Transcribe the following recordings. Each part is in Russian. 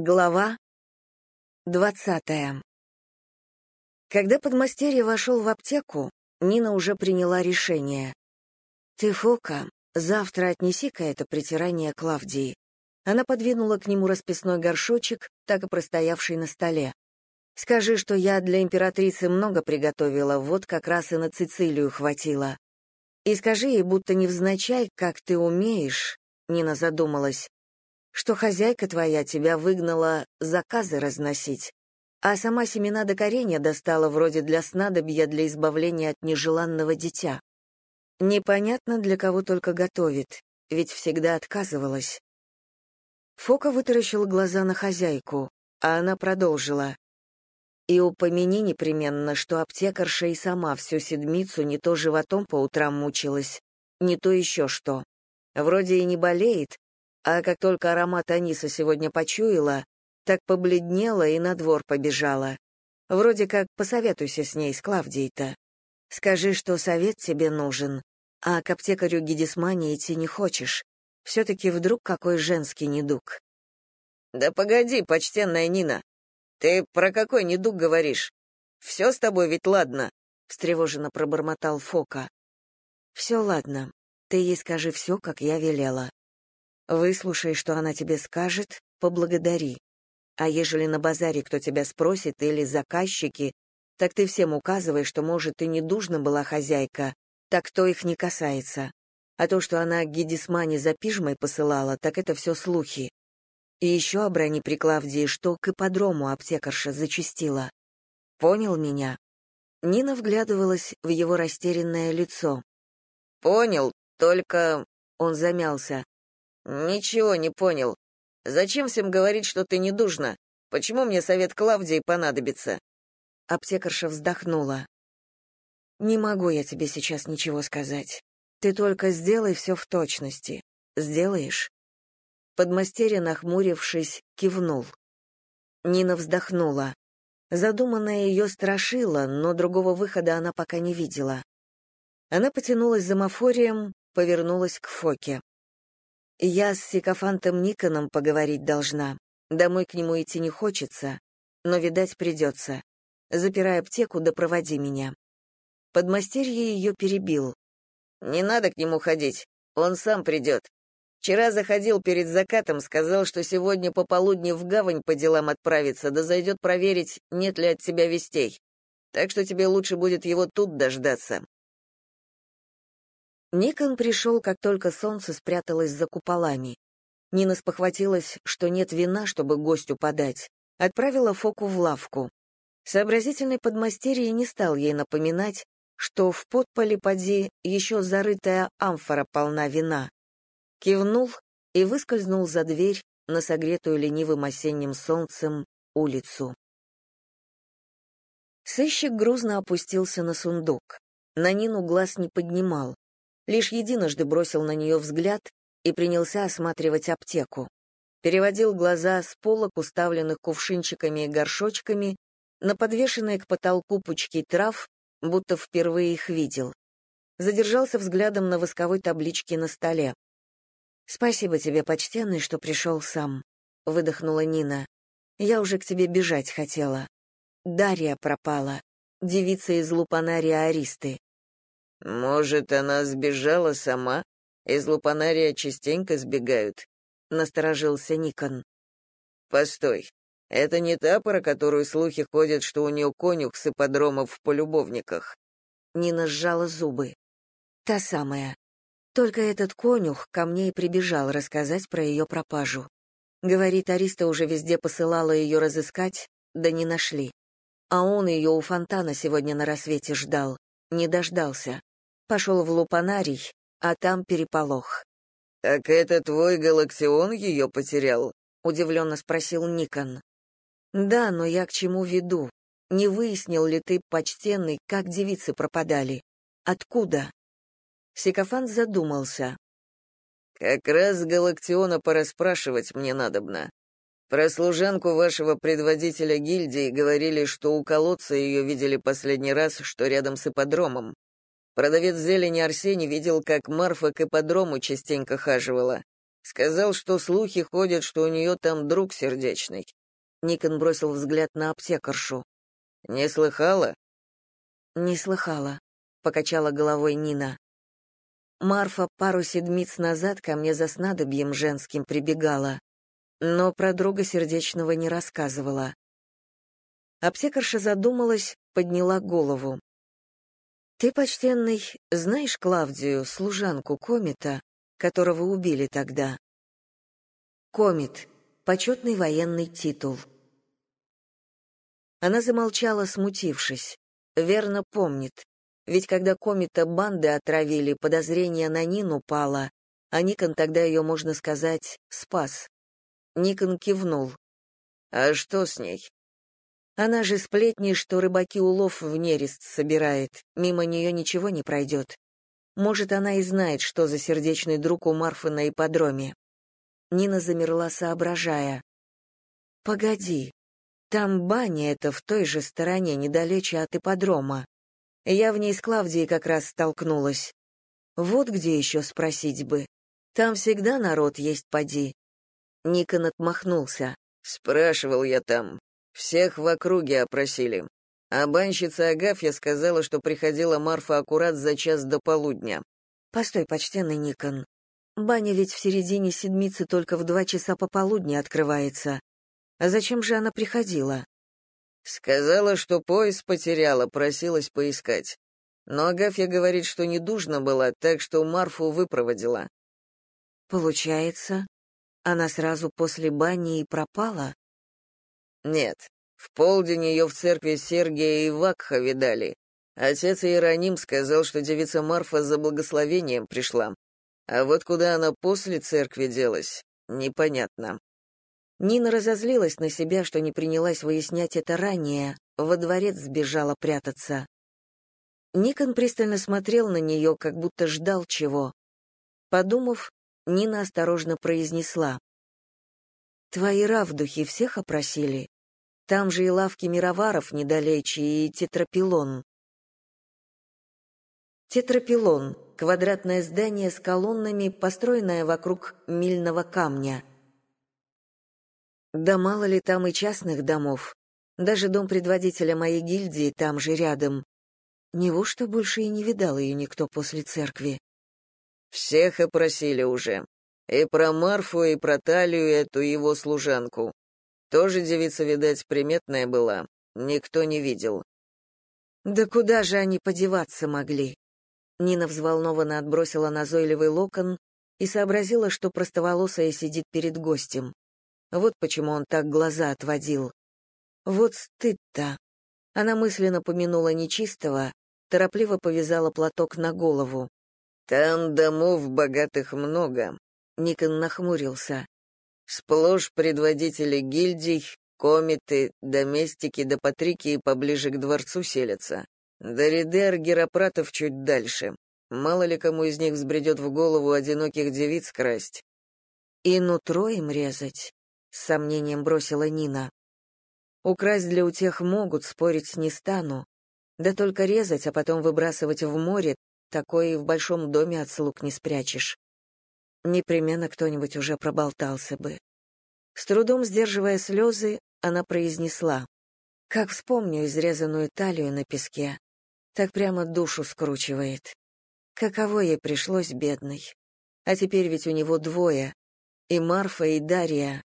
Глава двадцатая. Когда подмастерье вошел в аптеку, Нина уже приняла решение. «Ты, Фока, завтра отнеси-ка это притирание Клавдии». Она подвинула к нему расписной горшочек, так и простоявший на столе. «Скажи, что я для императрицы много приготовила, вот как раз и на Цицилию хватило. И скажи ей, будто невзначай, как ты умеешь», — Нина задумалась, что хозяйка твоя тебя выгнала заказы разносить, а сама семена до коренья достала вроде для снадобья для избавления от нежеланного дитя. Непонятно, для кого только готовит, ведь всегда отказывалась. Фока вытаращила глаза на хозяйку, а она продолжила. И упомяни непременно, что аптекарша и сама всю седмицу не то животом по утрам мучилась, не то еще что. Вроде и не болеет, а как только аромат аниса сегодня почуяла, так побледнела и на двор побежала. Вроде как посоветуйся с ней, с Клавдией-то. Скажи, что совет тебе нужен, а к аптекарю Гедисмани идти не хочешь. Все-таки вдруг какой женский недуг. Да погоди, почтенная Нина. Ты про какой недуг говоришь? Все с тобой ведь ладно, встревоженно пробормотал Фока. Все ладно. Ты ей скажи все, как я велела. Выслушай, что она тебе скажет, поблагодари. А ежели на базаре кто тебя спросит или заказчики, так ты всем указывай, что, может, и не дужна была хозяйка, так кто их не касается. А то, что она Гедисмане за пижмой посылала, так это все слухи. И еще оброни при Клавдии, что к ипподрому аптекарша зачастила. Понял меня?» Нина вглядывалась в его растерянное лицо. «Понял, только...» — он замялся. «Ничего не понял. Зачем всем говорить, что ты недужна? Почему мне совет Клавдии понадобится?» Аптекарша вздохнула. «Не могу я тебе сейчас ничего сказать. Ты только сделай все в точности. Сделаешь?» Подмастерье, нахмурившись, кивнул. Нина вздохнула. Задуманное ее страшило, но другого выхода она пока не видела. Она потянулась за мафорием, повернулась к Фоке. Я с Сикофантом Никоном поговорить должна. Домой к нему идти не хочется, но, видать, придется. Запирай аптеку, да проводи меня. Подмастерье ее перебил. «Не надо к нему ходить, он сам придет. Вчера заходил перед закатом, сказал, что сегодня пополудни в гавань по делам отправится, да зайдет проверить, нет ли от тебя вестей. Так что тебе лучше будет его тут дождаться. Никон пришел, как только солнце спряталось за куполами. Нина спохватилась, что нет вина, чтобы гостю подать. Отправила Фоку в лавку. Сообразительный подмастерье не стал ей напоминать, что в подполе поди еще зарытая амфора полна вина. Кивнул и выскользнул за дверь на согретую ленивым осенним солнцем улицу. Сыщик грузно опустился на сундук. На Нину глаз не поднимал лишь единожды бросил на нее взгляд и принялся осматривать аптеку. Переводил глаза с полок, уставленных кувшинчиками и горшочками, на подвешенные к потолку пучки трав, будто впервые их видел. Задержался взглядом на восковой табличке на столе. «Спасибо тебе, почтенный, что пришел сам», — выдохнула Нина. «Я уже к тебе бежать хотела. Дарья пропала, девица из Лупанария Аристы. «Может, она сбежала сама? Из Лупанария частенько сбегают», — насторожился Никон. «Постой, это не та, про которую слухи ходят, что у нее конюх с ипподромов в полюбовниках?» Нина сжала зубы. «Та самая. Только этот конюх ко мне и прибежал рассказать про ее пропажу. Говорит, Ариста уже везде посылала ее разыскать, да не нашли. А он ее у фонтана сегодня на рассвете ждал, не дождался. Пошел в лупанарий, а там переполох. «Так это твой галаксион ее потерял?» — удивленно спросил Никон. «Да, но я к чему веду? Не выяснил ли ты, почтенный, как девицы пропадали? Откуда?» Сикофант задумался. «Как раз Галактиона пораспрашивать мне надобно. Про служанку вашего предводителя гильдии говорили, что у колодца ее видели последний раз, что рядом с ипподромом. Продавец зелени Арсений видел, как Марфа к ипподрому частенько хаживала. Сказал, что слухи ходят, что у нее там друг сердечный. Никон бросил взгляд на аптекаршу. «Не слыхала?» «Не слыхала», — покачала головой Нина. Марфа пару седмиц назад ко мне за снадобьем женским прибегала, но про друга сердечного не рассказывала. Аптекарша задумалась, подняла голову. «Ты, почтенный, знаешь Клавдию, служанку Комита, которого убили тогда?» «Комит. Почетный военный титул». Она замолчала, смутившись. Верно помнит. Ведь когда Комита банды отравили, подозрение на Нину пало, а Никон тогда ее, можно сказать, спас. Никон кивнул. «А что с ней?» Она же сплетни, что рыбаки улов в нерест собирает, мимо нее ничего не пройдет. Может, она и знает, что за сердечный друг у Марфы на ипподроме. Нина замерла, соображая. «Погоди, там баня это в той же стороне, недалече от ипподрома. Я в ней с Клавдией как раз столкнулась. Вот где еще спросить бы. Там всегда народ есть, поди». Никон отмахнулся. «Спрашивал я там. Всех в округе опросили. А банщица Агафья сказала, что приходила Марфа аккурат за час до полудня. Постой, почтенный Никон. Баня ведь в середине седмицы только в два часа пополудни открывается. А зачем же она приходила? Сказала, что пояс потеряла, просилась поискать. Но Агафья говорит, что недужна была, так что Марфу выпроводила. Получается, она сразу после бани и пропала? Нет, в полдень ее в церкви Сергия и Вакха видали. Отец Иероним сказал, что девица Марфа за благословением пришла. А вот куда она после церкви делась, непонятно. Нина разозлилась на себя, что не принялась выяснять это ранее, во дворец сбежала прятаться. Никон пристально смотрел на нее, как будто ждал чего. Подумав, Нина осторожно произнесла. «Твои равдухи всех опросили?» Там же и лавки мироваров недалече, и тетрапилон. Тетрапилон — квадратное здание с колоннами, построенное вокруг мильного камня. Да мало ли там и частных домов. Даже дом предводителя моей гильдии там же рядом. Неужто больше и не видал ее никто после церкви? Всех опросили уже. И про Марфу, и про Талию, эту его служанку. Тоже девица, видать, приметная была. Никто не видел. Да куда же они подеваться могли? Нина взволнованно отбросила назойливый локон и сообразила, что простоволосая сидит перед гостем. Вот почему он так глаза отводил. Вот стыд-то. Она мысленно помянула нечистого, торопливо повязала платок на голову. «Там домов богатых много», — Никон нахмурился. Сплошь предводители гильдий, комиты, доместики да патрики поближе к дворцу селятся. Да ряды аргиропратов чуть дальше. Мало ли кому из них взбредет в голову одиноких девиц красть. «И нутро им резать», — с сомнением бросила Нина. «Украсть для утех могут, спорить не стану. Да только резать, а потом выбрасывать в море, такое и в большом доме от слуг не спрячешь. Непременно кто-нибудь уже проболтался бы. С трудом сдерживая слезы, она произнесла. «Как вспомню изрезанную талию на песке, так прямо душу скручивает. Каково ей пришлось, бедной. А теперь ведь у него двое, и Марфа, и Дарья.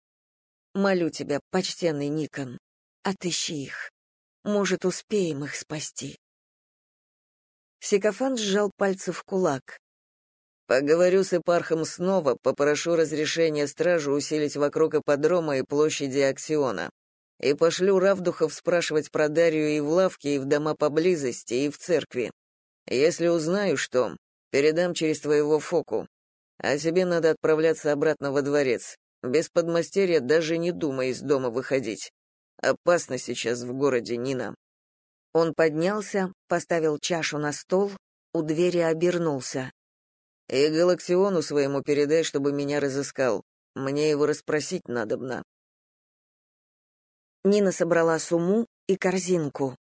Молю тебя, почтенный Никон, отыщи их. Может, успеем их спасти». Сикофан сжал пальцы в кулак. Поговорю с Эпархом снова, попрошу разрешения стражу усилить вокруг ипподрома и площади Аксиона. И пошлю Равдухов спрашивать про Дарью и в лавке, и в дома поблизости, и в церкви. Если узнаю, что, передам через твоего Фоку. А тебе надо отправляться обратно во дворец. Без подмастерья даже не думай из дома выходить. Опасно сейчас в городе, Нина». Он поднялся, поставил чашу на стол, у двери обернулся. И Галаксиону своему передай, чтобы меня разыскал. Мне его расспросить надобно». Нина собрала сумму и корзинку.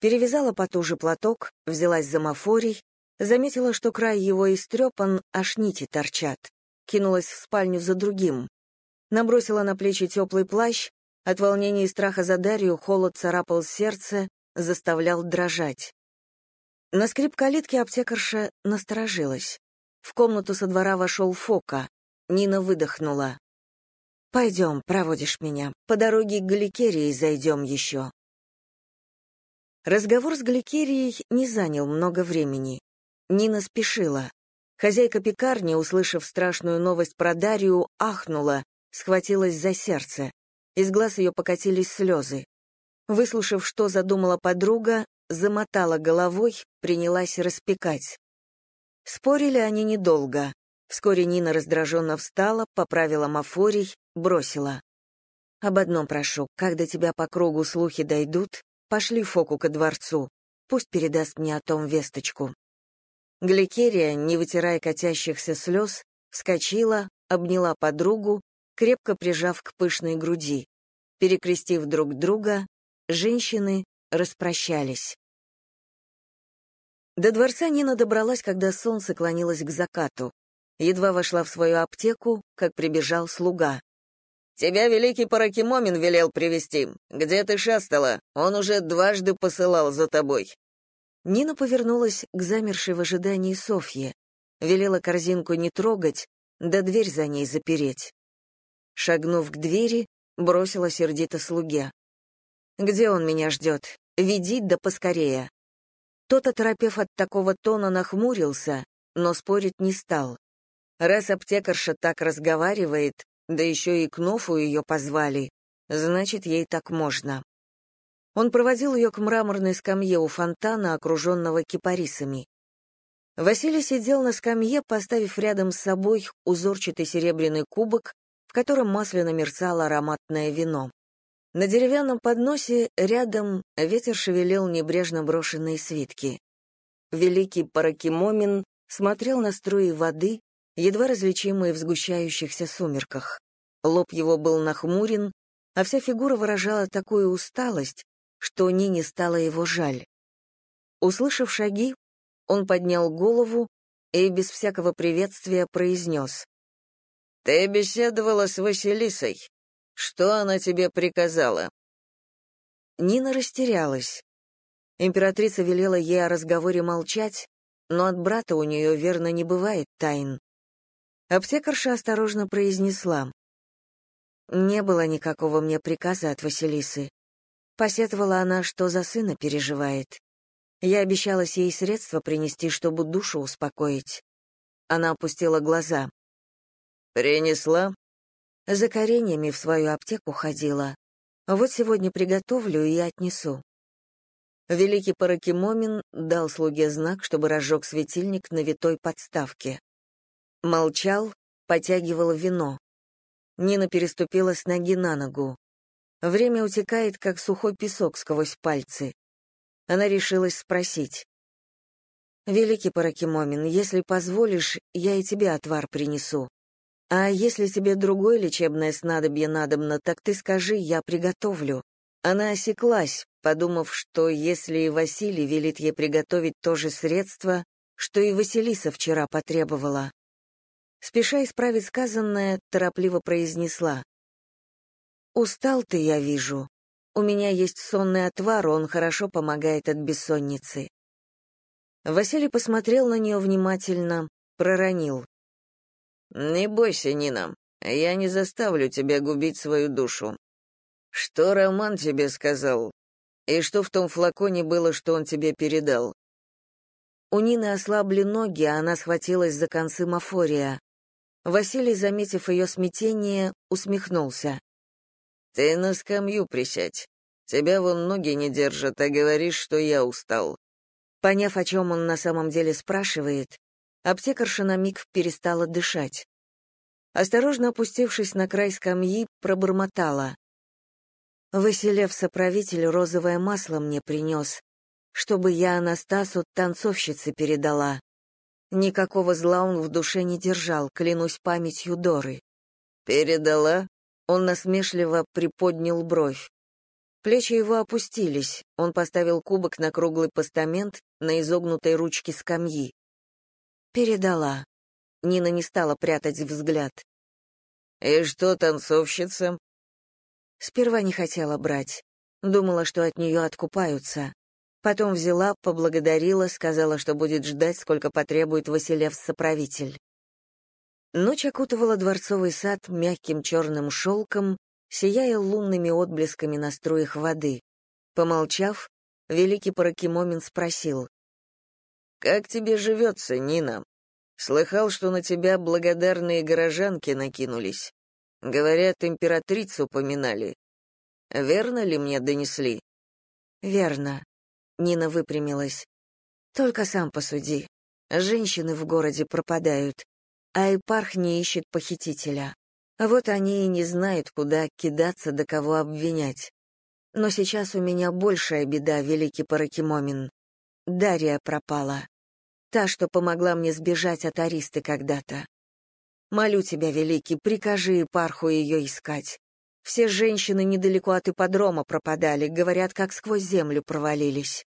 Перевязала потуже платок, взялась за мафорий, заметила, что край его истрепан, аж нити торчат. кинулась в спальню за другим. Набросила на плечи теплый плащ, от волнения и страха за Дарью холод царапал сердце, заставлял дрожать. На скрип калитки аптекарша насторожилась. В комнату со двора вошел Фока. Нина выдохнула. «Пойдем, проводишь меня. По дороге к Галикерии зайдем еще». Разговор с Галикерией не занял много времени. Нина спешила. Хозяйка пекарни, услышав страшную новость про Дарью, ахнула, схватилась за сердце. Из глаз ее покатились слезы. Выслушав, что задумала подруга, замотала головой, принялась распекать. Спорили они недолго. Вскоре Нина раздраженно встала, поправила мафорий, бросила. «Об одном прошу, когда тебя по кругу слухи дойдут, пошли Фоку ко дворцу, пусть передаст мне о том весточку». Гликерия, не вытирая катящихся слез, вскочила, обняла подругу, крепко прижав к пышной груди. Перекрестив друг друга, женщины распрощались. До дворца Нина добралась, когда солнце клонилось к закату. Едва вошла в свою аптеку, как прибежал слуга. «Тебя великий Паракимомин велел привести. Где ты шастала? Он уже дважды посылал за тобой». Нина повернулась к замершей в ожидании Софье, велела корзинку не трогать, да дверь за ней запереть. Шагнув к двери, бросила сердито слуге. «Где он меня ждет? Веди да поскорее». Тот, оторопев от такого тона, нахмурился, но спорить не стал. Раз аптекарша так разговаривает, да еще и к Нофу ее позвали, значит, ей так можно. Он проводил ее к мраморной скамье у фонтана, окруженного кипарисами. Василий сидел на скамье, поставив рядом с собой узорчатый серебряный кубок, в котором масляно мерцало ароматное вино. На деревянном подносе рядом ветер шевелил небрежно брошенные свитки. Великий Паракимомин смотрел на струи воды, едва различимые в сгущающихся сумерках. Лоб его был нахмурен, а вся фигура выражала такую усталость, что Нине стало его жаль. Услышав шаги, он поднял голову и без всякого приветствия произнес. «Ты беседовала с Василисой. Что она тебе приказала?» Нина растерялась. Императрица велела ей о разговоре молчать, но от брата у нее, верно, не бывает тайн. Аптекарша осторожно произнесла. «Не было никакого мне приказа от Василисы. Посетовала она, что за сына переживает. Я обещалась ей средства принести, чтобы душу успокоить. Она опустила глаза. «Принесла?» За кореньями в свою аптеку ходила. Вот сегодня приготовлю и отнесу. Великий Паракимомин дал слуге знак, чтобы разжег светильник на витой подставке. Молчал, потягивал вино. Нина переступила с ноги на ногу. Время утекает, как сухой песок сквозь пальцы. Она решилась спросить. «Великий Паракимомин, если позволишь, я и тебе отвар принесу. А если тебе другое лечебное снадобье надобно, так ты скажи, я приготовлю». Она осеклась, подумав, что если и Василий велит ей приготовить то же средство, что и Василиса вчера потребовала. Спеша исправить сказанное, торопливо произнесла. «Устал ты, я вижу. У меня есть сонный отвар, он хорошо помогает от бессонницы». Василий посмотрел на нее внимательно, проронил. «Не бойся, Нина, я не заставлю тебя губить свою душу. Что Роман тебе сказал? И что в том флаконе было, что он тебе передал?» У Нины ослабли ноги, а она схватилась за концы мафория. Василий, заметив ее смятение, усмехнулся. «Ты на скамью присядь. Тебя вон ноги не держат, а говоришь, что я устал». Поняв, о чем он на самом деле спрашивает, аптекарша на миг перестала дышать. Осторожно опустившись на край скамьи, пробормотала. Василев-соправитель розовое масло мне принес, чтобы я Анастасу танцовщице передала. Никакого зла он в душе не держал, клянусь памятью Доры. «Передала?» Он насмешливо приподнял бровь. Плечи его опустились, он поставил кубок на круглый постамент на изогнутой ручке скамьи. «Передала. Нина не стала прятать взгляд. «И что танцовщица?» Сперва не хотела брать. Думала, что от нее откупаются. Потом взяла, поблагодарила, сказала, что будет ждать, сколько потребует Василевс-соправитель. Ночь окутывала дворцовый сад мягким черным шелком, сияя лунными отблесками на струях воды. Помолчав, великий Паракимомин спросил. «Как тебе живется, Нина? Слыхал, что на тебя благодарные горожанки накинулись. Говорят, императрицу поминали. Верно ли мне донесли?» «Верно», — Нина выпрямилась. «Только сам посуди. Женщины в городе пропадают, а епарх не ищет похитителя. Вот они и не знают, куда кидаться, до кого обвинять. Но сейчас у меня большая беда, великий Паракимомин. Дарья пропала. Та, что помогла мне сбежать от Аристы когда-то. Молю тебя, великий, прикажи епарху ее искать. Все женщины недалеко от ипподрома пропадали, говорят, как сквозь землю провалились.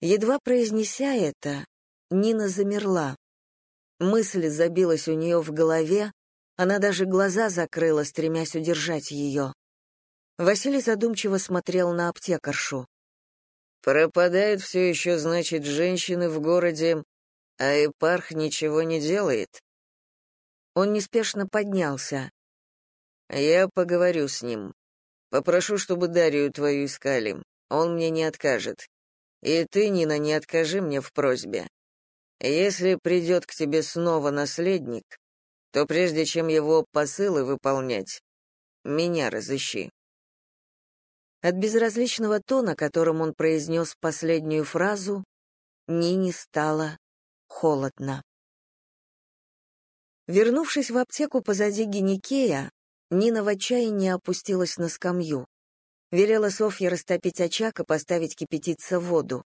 Едва произнеся это, Нина замерла. Мысль забилась у нее в голове, она даже глаза закрыла, стремясь удержать ее. Василий задумчиво смотрел на аптекаршу. «Пропадают все еще, значит, женщины в городе, а епарх ничего не делает?» Он неспешно поднялся. «Я поговорю с ним. Попрошу, чтобы Дарью твою искали. Он мне не откажет. И ты, Нина, не откажи мне в просьбе. Если придет к тебе снова наследник, то прежде чем его посылы выполнять, меня разыщи». От безразличного тона, которым он произнес последнюю фразу, Нине стало холодно. Вернувшись в аптеку позади Геникея, Нина в отчаянии опустилась на скамью. Велела Софье растопить очаг и поставить кипятиться воду.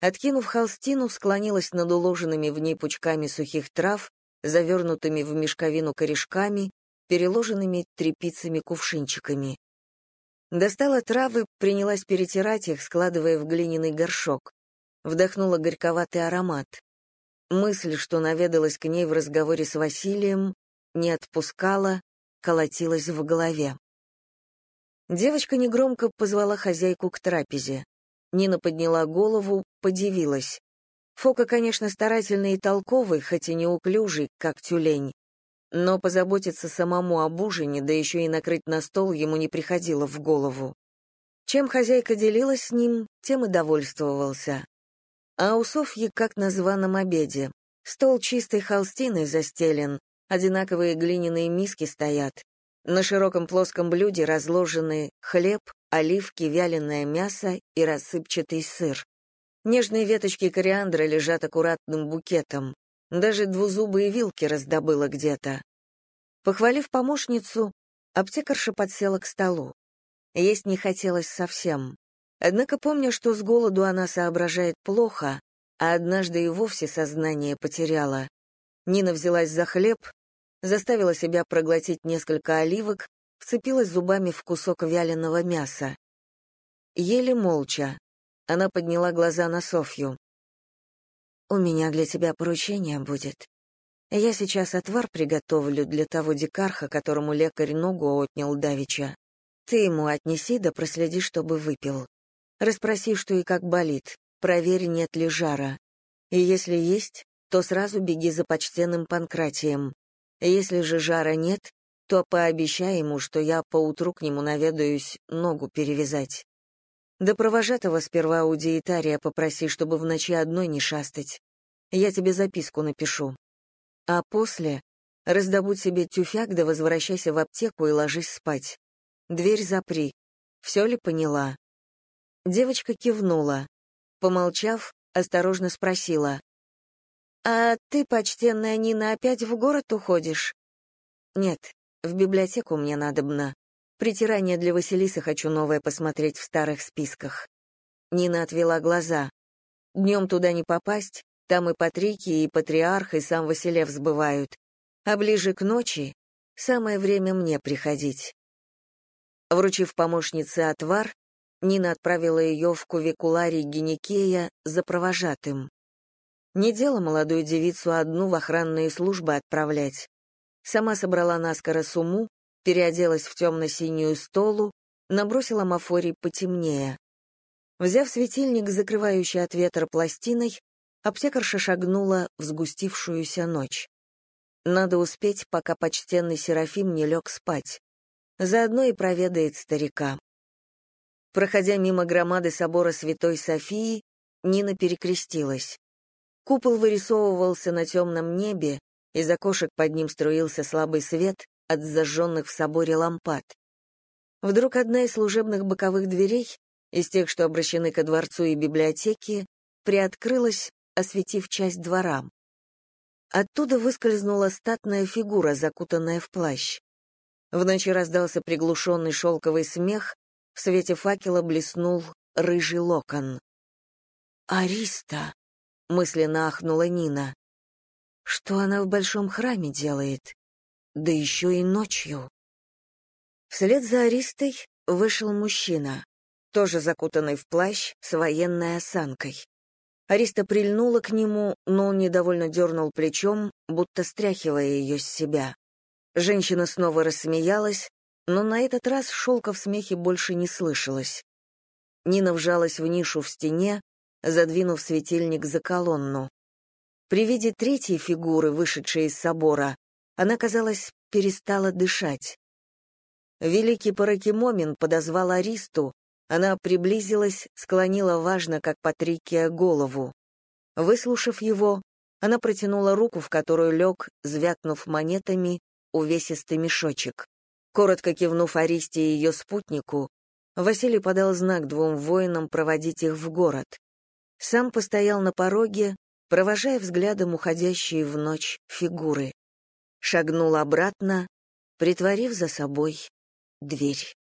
Откинув холстину, склонилась над уложенными в ней пучками сухих трав, завернутыми в мешковину корешками, переложенными тряпицами-кувшинчиками. Достала травы, принялась перетирать их, складывая в глиняный горшок. Вдохнула горьковатый аромат. Мысль, что наведалась к ней в разговоре с Василием, не отпускала, колотилась в голове. Девочка негромко позвала хозяйку к трапезе. Нина подняла голову, подивилась. Фока, конечно, старательный и толковый, хоть и неуклюжий, как тюлень. Но позаботиться самому об ужине, да еще и накрыть на стол, ему не приходило в голову. Чем хозяйка делилась с ним, тем и довольствовался а у Софьи как на званом обеде. Стол чистой холстиной застелен, одинаковые глиняные миски стоят. На широком плоском блюде разложены хлеб, оливки, вяленое мясо и рассыпчатый сыр. Нежные веточки кориандра лежат аккуратным букетом. Даже двузубые вилки раздобыла где-то. Похвалив помощницу, аптекарша подсела к столу. Есть не хотелось совсем. Однако, помня, что с голоду она соображает плохо, а однажды и вовсе сознание потеряла, Нина взялась за хлеб, заставила себя проглотить несколько оливок, вцепилась зубами в кусок вяленого мяса. Еле молча. Она подняла глаза на Софью. «У меня для тебя поручение будет. Я сейчас отвар приготовлю для того дикарха, которому лекарь ногу отнял давеча. Ты ему отнеси да проследи, чтобы выпил. Расспроси, что и как болит, проверь, нет ли жара. И если есть, то сразу беги за почтенным Панкратием. Если же жара нет, то пообещай ему, что я поутру к нему наведаюсь ногу перевязать. Да провожатого сперва у диетария попроси, чтобы в ночи одной не шастать. Я тебе записку напишу. А после раздобудь себе тюфяк да возвращайся в аптеку и ложись спать. Дверь запри. Все ли поняла? Девочка кивнула. Помолчав, осторожно спросила. «А ты, почтенная Нина, опять в город уходишь?» «Нет, в библиотеку мне надобно. Притирание для Василисы хочу новое посмотреть в старых списках». Нина отвела глаза. «Днем туда не попасть, там и Патрики, и Патриарх, и сам Василев сбывают. А ближе к ночи самое время мне приходить». Вручив помощнице отвар, Нина отправила ее в кувикуларий Геникея за провожатым. Не дело молодую девицу одну в охранные службы отправлять. Сама собрала наскоро сумму, переоделась в темно-синюю столу, набросила мафорий потемнее. Взяв светильник, закрывающий от ветра пластиной, аптекарша шагнула в сгустившуюся ночь. Надо успеть, пока почтенный Серафим не лег спать. Заодно и проведает старика. Проходя мимо громады собора Святой Софии, Нина перекрестилась. Купол вырисовывался на темном небе, из окошек под ним струился слабый свет от зажженных в соборе лампад. Вдруг одна из служебных боковых дверей, из тех, что обращены ко дворцу и библиотеке, приоткрылась, осветив часть двора. Оттуда выскользнула статная фигура, закутанная в плащ. В ночи раздался приглушенный шелковый смех, в свете факела блеснул рыжий локон. «Ариста!» — мысленно ахнула Нина. «Что она в большом храме делает? Да еще и ночью!» Вслед за Аристой вышел мужчина, тоже закутанный в плащ с военной осанкой. Ариста прильнула к нему, но он недовольно дернул плечом, будто стряхивая ее с себя. Женщина снова рассмеялась, но на этот раз шелка в смехе больше не слышалось. Нина вжалась в нишу в стене, задвинув светильник за колонну. При виде третьей фигуры, вышедшей из собора, она, казалось, перестала дышать. Великий Паракимомин подозвал Аристу, она приблизилась, склонила важно, как Патрикия, голову. Выслушав его, она протянула руку, в которую лег, звякнув монетами, увесистый мешочек. Коротко кивнув Аристе и ее спутнику, Василий подал знак двум воинам проводить их в город. Сам постоял на пороге, провожая взглядом уходящие в ночь фигуры. Шагнул обратно, притворив за собой дверь.